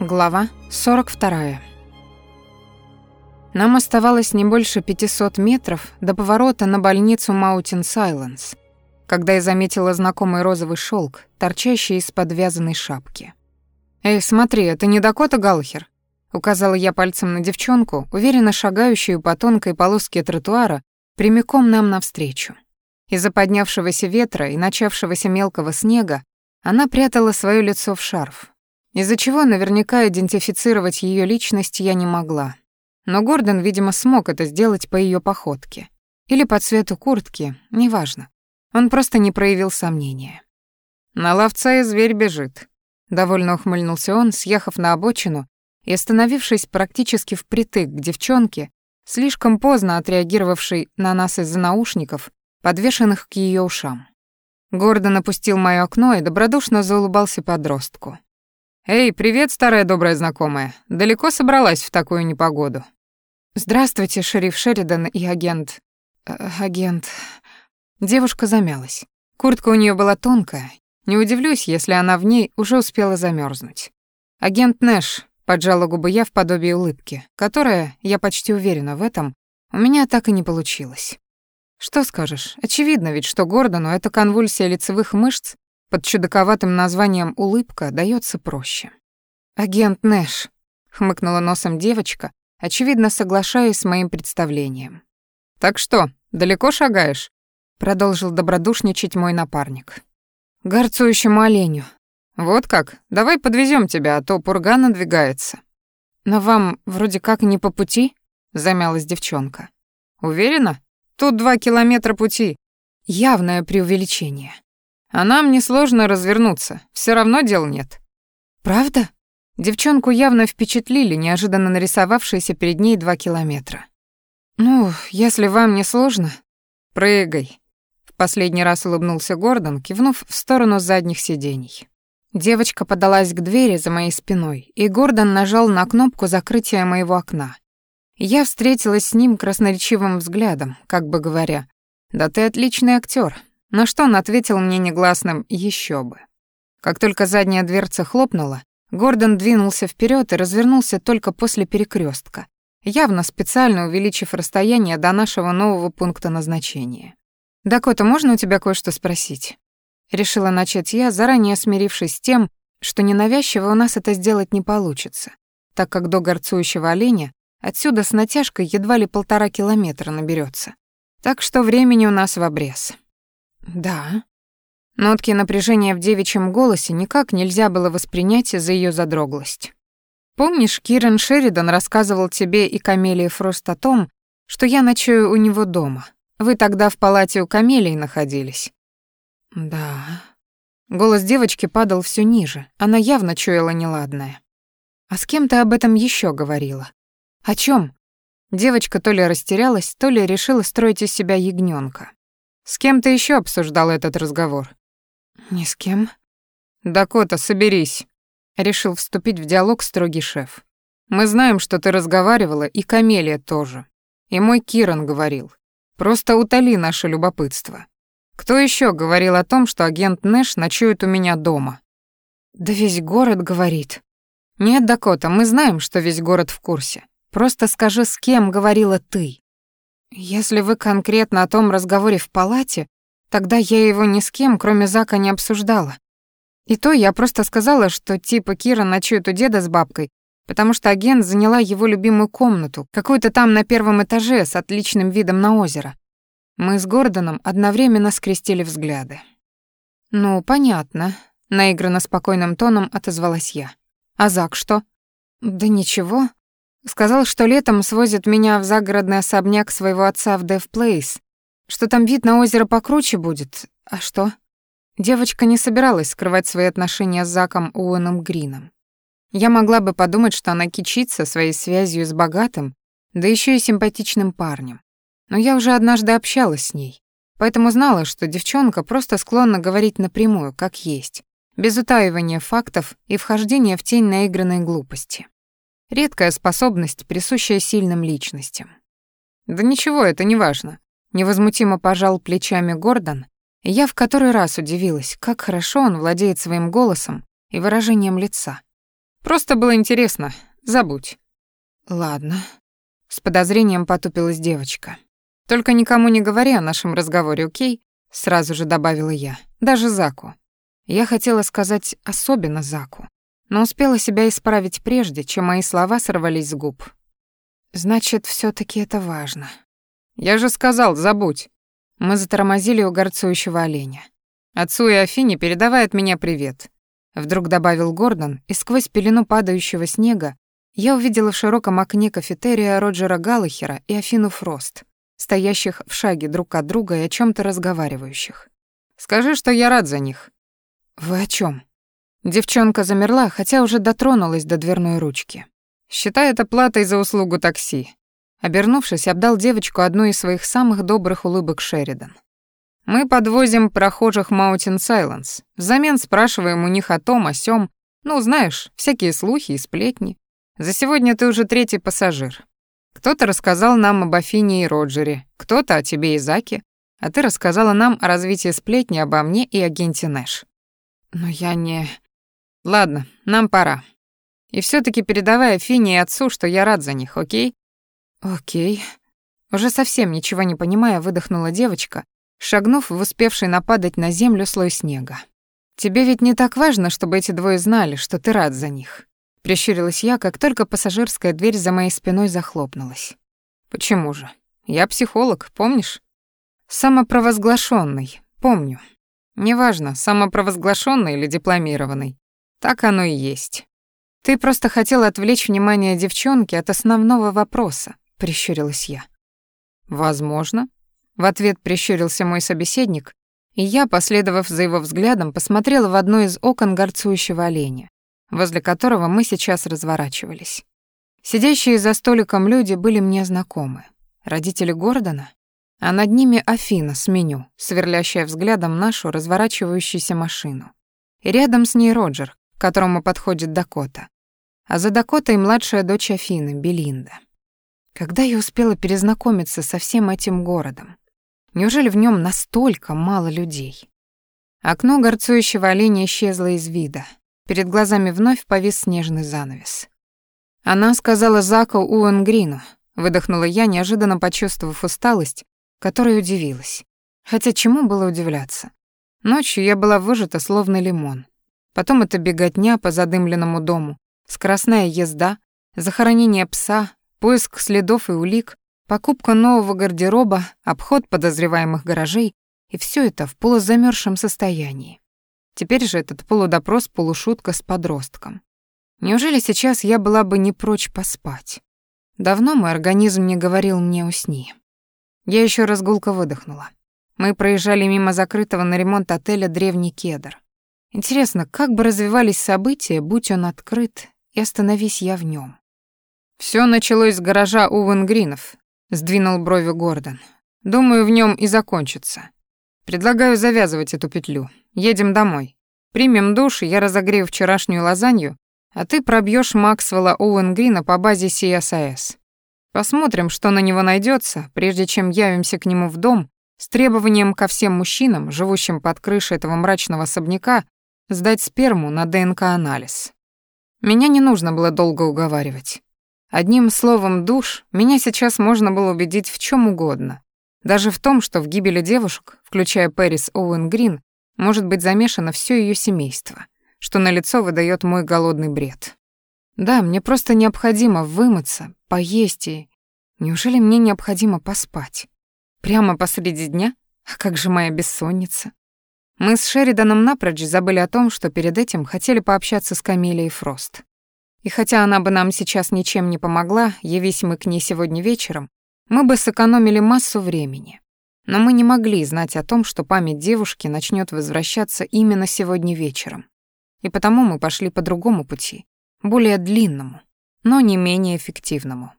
Глава 42. Нам оставалось не больше 500 метров до поворота на больницу Mountain Silence, когда я заметила знакомый розовый шелк, торчащий из подвязанной шапки. «Эй, смотри, это не Дакота Галхер?» — указала я пальцем на девчонку, уверенно шагающую по тонкой полоске тротуара прямиком нам навстречу. Из-за поднявшегося ветра и начавшегося мелкого снега она прятала свое лицо в шарф, из-за чего наверняка идентифицировать ее личность я не могла. Но Гордон, видимо, смог это сделать по ее походке. Или по цвету куртки, неважно. Он просто не проявил сомнения. «На ловца и зверь бежит», — довольно ухмыльнулся он, съехав на обочину и остановившись практически впритык к девчонке, слишком поздно отреагировавшей на нас из-за наушников, подвешенных к ее ушам. Гордон опустил моё окно и добродушно заулыбался подростку. «Эй, привет, старая добрая знакомая. Далеко собралась в такую непогоду?» «Здравствуйте, шериф Шеридан и агент... Э, агент...» Девушка замялась. Куртка у нее была тонкая. Не удивлюсь, если она в ней уже успела замерзнуть. «Агент Нэш», — поджала губы я в подобии улыбки, которая, я почти уверена в этом, у меня так и не получилось. Что скажешь, очевидно ведь, что Гордону эта конвульсия лицевых мышц под чудаковатым названием «улыбка» дается проще. «Агент Нэш», — хмыкнула носом девочка, очевидно соглашаясь с моим представлением. «Так что, далеко шагаешь?» — продолжил добродушничать мой напарник. «Горцующему оленю». «Вот как? Давай подвезем тебя, а то пурга надвигается». «Но вам вроде как не по пути?» — замялась девчонка. «Уверена? Тут два километра пути». Явное преувеличение. А нам несложно развернуться, все равно дел нет. Правда? Девчонку явно впечатлили неожиданно нарисовавшиеся перед ней два километра. Ну, если вам не сложно, прыгай. В последний раз улыбнулся Гордон, кивнув в сторону задних сидений. Девочка подалась к двери за моей спиной, и Гордон нажал на кнопку закрытия моего окна. Я встретилась с ним красноречивым взглядом, как бы говоря, «Да ты отличный актер, на что он ответил мне негласным «еще бы». Как только задняя дверца хлопнула, Гордон двинулся вперед и развернулся только после перекрестка, явно специально увеличив расстояние до нашего нового пункта назначения. «Дакота, можно у тебя кое-что спросить?» Решила начать я, заранее смирившись с тем, что ненавязчиво у нас это сделать не получится, так как до горцующего оленя отсюда с натяжкой едва ли полтора километра наберется. Так что времени у нас в обрез. «Да». Нотки напряжения в девичьем голосе никак нельзя было воспринять за ее задроглость. «Помнишь, Кирен Шеридан рассказывал тебе и Камелии Фрост о том, что я ночую у него дома? Вы тогда в палате у Камелии находились?» «Да». Голос девочки падал все ниже, она явно чуяла неладное. «А с кем ты об этом еще говорила? О чем? Девочка то ли растерялась, то ли решила строить из себя ягненка. С кем ты еще обсуждал этот разговор? Ни с кем. Дакота, соберись. Решил вступить в диалог строгий шеф. Мы знаем, что ты разговаривала, и Камелия тоже. И мой Киран говорил. Просто утоли наше любопытство. Кто еще говорил о том, что агент Нэш ночует у меня дома? Да весь город говорит. Нет, Дакота, мы знаем, что весь город в курсе. Просто скажи, с кем говорила ты. Если вы конкретно о том разговоре в палате, тогда я его ни с кем, кроме Зака, не обсуждала. И то я просто сказала, что типа Кира ночует у деда с бабкой, потому что агент заняла его любимую комнату, какую-то там на первом этаже с отличным видом на озеро. Мы с Гордоном одновременно скрестили взгляды. «Ну, понятно», — наигранно спокойным тоном отозвалась я. «А Зак что?» «Да ничего. Сказал, что летом свозит меня в загородный особняк своего отца в Дев Плейс, что там вид на озеро покруче будет. А что? Девочка не собиралась скрывать свои отношения с Заком Уэном Грином. Я могла бы подумать, что она кичится своей связью с богатым, да еще и симпатичным парнем. Но я уже однажды общалась с ней, поэтому знала, что девчонка просто склонна говорить напрямую, как есть, без утаивания фактов и вхождения в тень наигранной глупости. Редкая способность, присущая сильным личностям. Да ничего, это не важно. Невозмутимо пожал плечами Гордон, и я в который раз удивилась, как хорошо он владеет своим голосом и выражением лица. Просто было интересно. Забудь». «Ладно». С подозрением потупилась девочка. «Только никому не говори о нашем разговоре, окей?» Сразу же добавила я. Даже Заку. Я хотела сказать особенно Заку, но успела себя исправить прежде, чем мои слова сорвались с губ. Значит, все таки это важно. Я же сказал, забудь. Мы затормозили у горцующего оленя. Отцу и Афине передавай от меня привет. Вдруг добавил Гордон, и сквозь пелену падающего снега я увидела в широком окне кафетерия Роджера Галлахера и Афину Фрост, стоящих в шаге друг от друга и о чем то разговаривающих. «Скажи, что я рад за них». «Вы о чем? Девчонка замерла, хотя уже дотронулась до дверной ручки. «Считай это платой за услугу такси». Обернувшись, обдал девочку одной из своих самых добрых улыбок Шеридан. «Мы подвозим прохожих Маунтин Сайленс. Взамен спрашиваем у них о том, о сём. Ну, знаешь, всякие слухи и сплетни. За сегодня ты уже третий пассажир. Кто-то рассказал нам об Афине и Роджере, кто-то о тебе и Заке, а ты рассказала нам о развитии сплетни обо мне и агенте Нэш. Но я не... Ладно, нам пора. И все таки передавай Афине и отцу, что я рад за них, окей? Окей. Уже совсем ничего не понимая, выдохнула девочка, шагнув в успевший нападать на землю слой снега. Тебе ведь не так важно, чтобы эти двое знали, что ты рад за них. Прищурилась я, как только пассажирская дверь за моей спиной захлопнулась. Почему же? Я психолог, помнишь? Самопровозглашенный, помню. Неважно, самопровозглашенный или дипломированный. Так оно и есть. Ты просто хотела отвлечь внимание девчонки от основного вопроса, прищурилась я. Возможно, в ответ прищурился мой собеседник, и я, последовав за его взглядом, посмотрела в одно из окон горцующего оленя возле которого мы сейчас разворачивались. Сидящие за столиком люди были мне знакомы. Родители Гордона, а над ними Афина с меню, сверлящая взглядом нашу разворачивающуюся машину. И рядом с ней Роджер, к которому подходит Дакота. А за Дакотой младшая дочь Афины, Белинда. Когда я успела перезнакомиться со всем этим городом? Неужели в нем настолько мало людей? Окно горцующего оленя исчезло из вида, Перед глазами вновь повис снежный занавес. Она сказала Заку Уэнгрину, выдохнула я, неожиданно почувствовав усталость, которой удивилась. Хотя чему было удивляться? Ночью я была выжата словно лимон. Потом это беготня по задымленному дому, скоростная езда, захоронение пса, поиск следов и улик, покупка нового гардероба, обход подозреваемых гаражей, и все это в полузамерзшем состоянии. Теперь же этот полудопрос-полушутка с подростком. Неужели сейчас я была бы не прочь поспать? Давно мой организм не говорил мне усни. Я еще раз гулко выдохнула. Мы проезжали мимо закрытого на ремонт отеля «Древний кедр». Интересно, как бы развивались события, будь он открыт, и остановись я в нем. Все началось с гаража Увен Гринов, сдвинул брови Гордон. Думаю, в нем и закончится. Предлагаю завязывать эту петлю. Едем домой. Примем душ, я разогрею вчерашнюю лазанью, а ты пробьешь Максвелла Оуэнгрина по базе CSIS. Посмотрим, что на него найдется, прежде чем явимся к нему в дом с требованием ко всем мужчинам, живущим под крышей этого мрачного особняка, сдать сперму на ДНК-анализ. Меня не нужно было долго уговаривать. Одним словом «душ» меня сейчас можно было убедить в чем угодно. Даже в том, что в гибели девушек, включая Пэрис Оуэн Грин, может быть замешано все ее семейство, что на лицо выдает мой голодный бред. Да, мне просто необходимо вымыться, поесть и... Неужели мне необходимо поспать? Прямо посреди дня? А как же моя бессонница? Мы с Шериданом напрочь забыли о том, что перед этим хотели пообщаться с Камилией Фрост. И хотя она бы нам сейчас ничем не помогла, явись мы к ней сегодня вечером, мы бы сэкономили массу времени. Но мы не могли знать о том, что память девушки начнет возвращаться именно сегодня вечером. И потому мы пошли по другому пути, более длинному, но не менее эффективному.